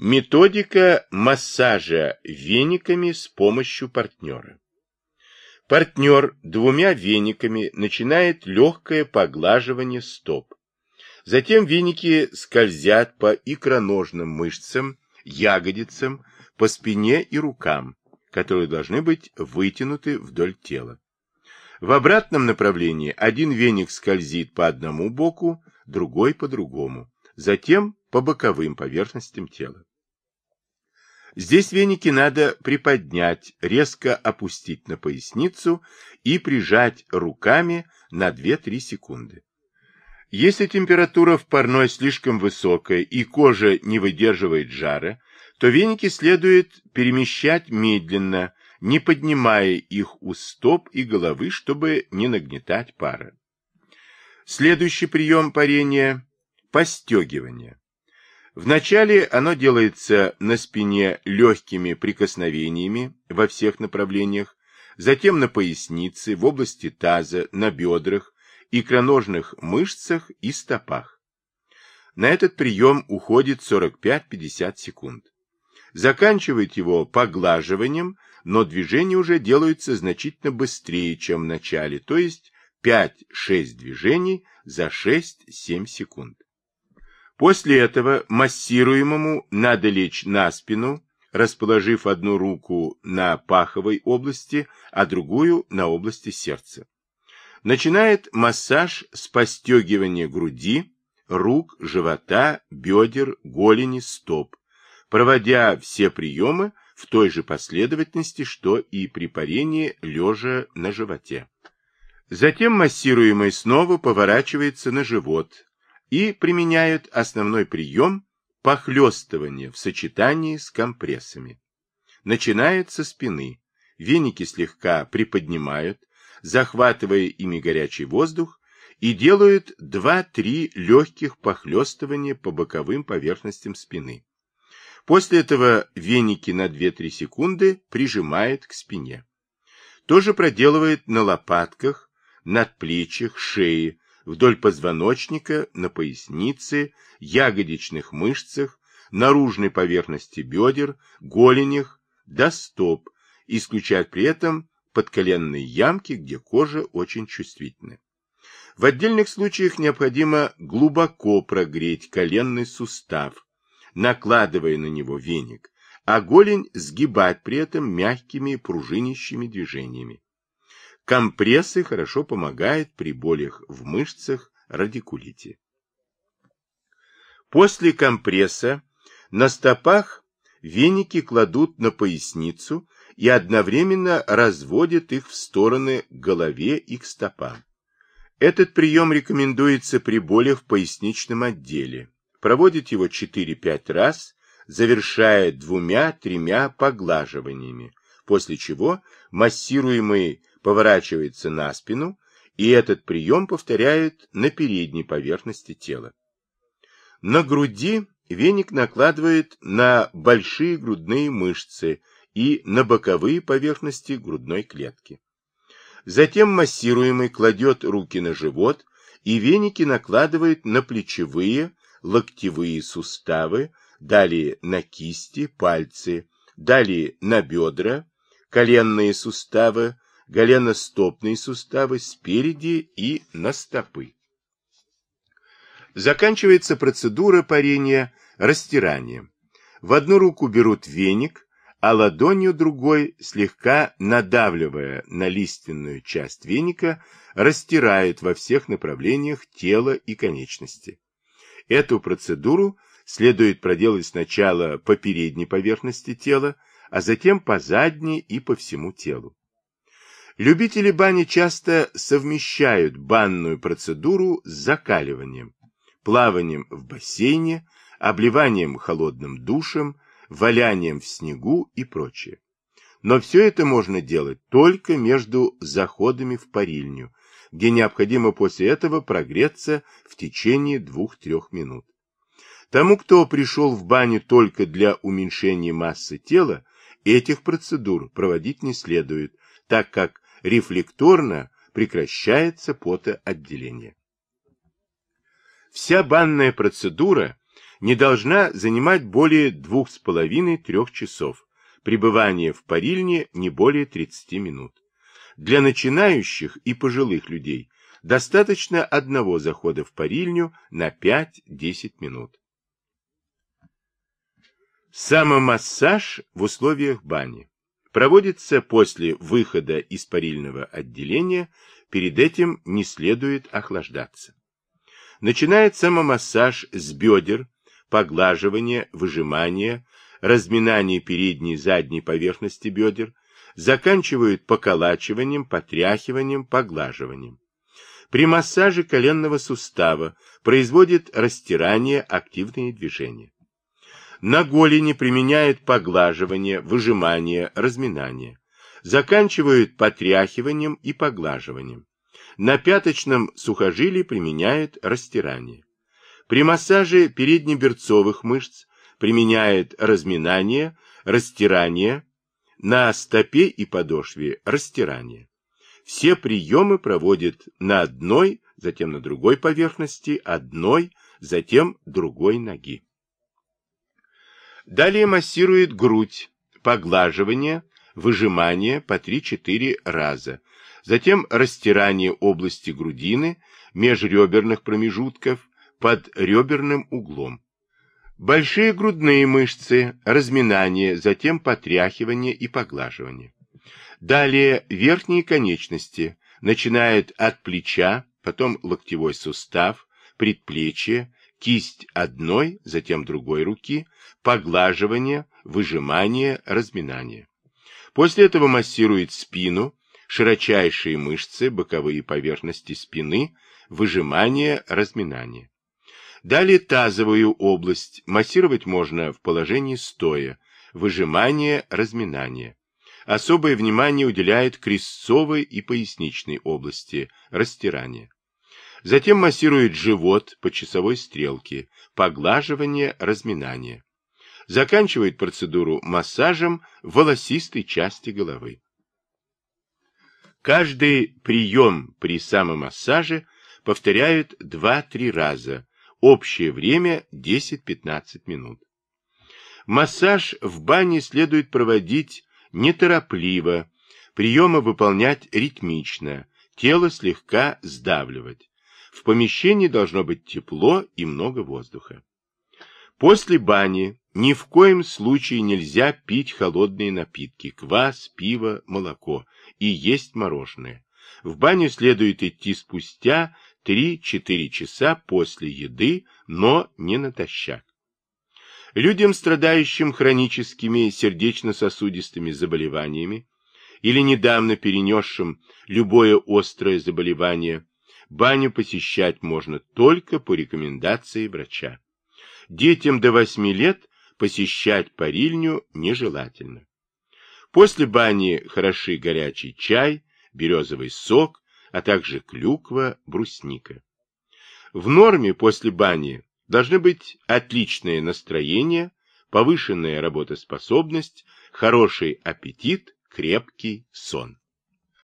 Методика массажа вениками с помощью партнера. Партнер двумя вениками начинает легкое поглаживание стоп. Затем веники скользят по икроножным мышцам, ягодицам, по спине и рукам, которые должны быть вытянуты вдоль тела. В обратном направлении один веник скользит по одному боку, другой по другому, затем по боковым поверхностям тела. Здесь веники надо приподнять, резко опустить на поясницу и прижать руками на 2-3 секунды. Если температура в парной слишком высокая и кожа не выдерживает жара, то веники следует перемещать медленно, не поднимая их у стоп и головы, чтобы не нагнетать пара. Следующий прием парения – постегивание. Вначале оно делается на спине легкими прикосновениями во всех направлениях, затем на пояснице, в области таза, на бедрах, икроножных мышцах и стопах. На этот прием уходит 45-50 секунд. Заканчивает его поглаживанием, но движения уже делаются значительно быстрее, чем в начале, то есть 5-6 движений за 6-7 секунд. После этого массируемому надо лечь на спину, расположив одну руку на паховой области, а другую на области сердца. Начинает массаж с постегивания груди, рук, живота, бедер, голени, стоп, проводя все приемы в той же последовательности, что и при парении лежа на животе. Затем массируемый снова поворачивается на живот, и применяют основной прием похлестывания в сочетании с компрессами. Начинают со спины, веники слегка приподнимают, захватывая ими горячий воздух, и делают 2-3 легких похлестывания по боковым поверхностям спины. После этого веники на 2-3 секунды прижимают к спине. То же проделывает на лопатках, надплечьях, шее, вдоль позвоночника, на пояснице, ягодичных мышцах, наружной поверхности бедер, голенях до стоп, исключая при этом подколенные ямки, где кожа очень чувствительна. В отдельных случаях необходимо глубоко прогреть коленный сустав, накладывая на него веник, а голень сгибать при этом мягкими пружинищими движениями. Компрессы хорошо помогают при болях в мышцах, радикулите. После компресса на стопах веники кладут на поясницу и одновременно разводят их в стороны к голове и к стопам. Этот прием рекомендуется при болях в поясничном отделе. Проводит его 4-5 раз, завершая двумя-тремя поглаживаниями, после чего массируемый поворачивается на спину, и этот прием повторяют на передней поверхности тела. На груди веник накладывает на большие грудные мышцы и на боковые поверхности грудной клетки. Затем массируемый кладет руки на живот, и веники накладывает на плечевые, локтевые суставы, далее на кисти, пальцы, далее на бедра, коленные суставы, голеностопные суставы спереди и на стопы. Заканчивается процедура парения растиранием. В одну руку берут веник, а ладонью другой, слегка надавливая на лиственную часть веника, растирают во всех направлениях тело и конечности. Эту процедуру следует проделать сначала по передней поверхности тела, а затем по задней и по всему телу. Любители бани часто совмещают банную процедуру с закаливанием, плаванием в бассейне, обливанием холодным душем, валянием в снегу и прочее. Но все это можно делать только между заходами в парильню, где необходимо после этого прогреться в течение 2-3 минут. Тому, кто пришел в баню только для уменьшения массы тела, этих процедур проводить не следует, так как рефлекторно прекращается потоотделение. Вся банная процедура не должна занимать более 2,5-3 часов, пребывание в парильне не более 30 минут. Для начинающих и пожилых людей достаточно одного захода в парильню на 5-10 минут. Самомассаж в условиях бани проводится после выхода из парильного отделения, перед этим не следует охлаждаться. Начинает самомассаж с бедер, поглаживание, выжимание, разминание передней и задней поверхности бедер, заканчивают поколачиванием, потряхиванием, поглаживанием. При массаже коленного сустава производит растирание, активные движения. На голени применяют поглаживание, выжимание, разминание. Заканчивают потряхиванием и поглаживанием. На пяточном сухожилии применяют растирание. При массаже переднеберцовых мышц применяет разминание, растирание, на стопе и подошве растирание. Все приемы проводят на одной, затем на другой поверхности, одной, затем другой ноги. Далее массирует грудь, поглаживание, выжимание по 3-4 раза. Затем растирание области грудины, межреберных промежутков, под реберным углом. Большие грудные мышцы, разминание, затем потряхивание и поглаживание. Далее верхние конечности, начинают от плеча, потом локтевой сустав, предплечье, кисть одной, затем другой руки, поглаживание, выжимание, разминание. После этого массирует спину, широчайшие мышцы, боковые поверхности спины, выжимание, разминание. Далее тазовую область массировать можно в положении стоя, выжимание, разминание. Особое внимание уделяет крестцовой и поясничной области, растирание. Затем массирует живот по часовой стрелке, поглаживание, разминание. Заканчивает процедуру массажем волосистой части головы. Каждый прием при самомассаже повторяют 2-3 раза. Общее время 10-15 минут. Массаж в бане следует проводить неторопливо, приемы выполнять ритмично, тело слегка сдавливать. В помещении должно быть тепло и много воздуха. После бани ни в коем случае нельзя пить холодные напитки, квас, пиво, молоко и есть мороженое. В баню следует идти спустя 3-4 часа после еды, но не натощак. Людям, страдающим хроническими сердечно-сосудистыми заболеваниями или недавно перенесшим любое острое заболевание, баню посещать можно только по рекомендации врача. Детям до 8 лет посещать парильню нежелательно. После бани хороши горячий чай, березовый сок, а также клюква, брусника. В норме после бани должны быть отличное настроение, повышенная работоспособность, хороший аппетит, крепкий сон.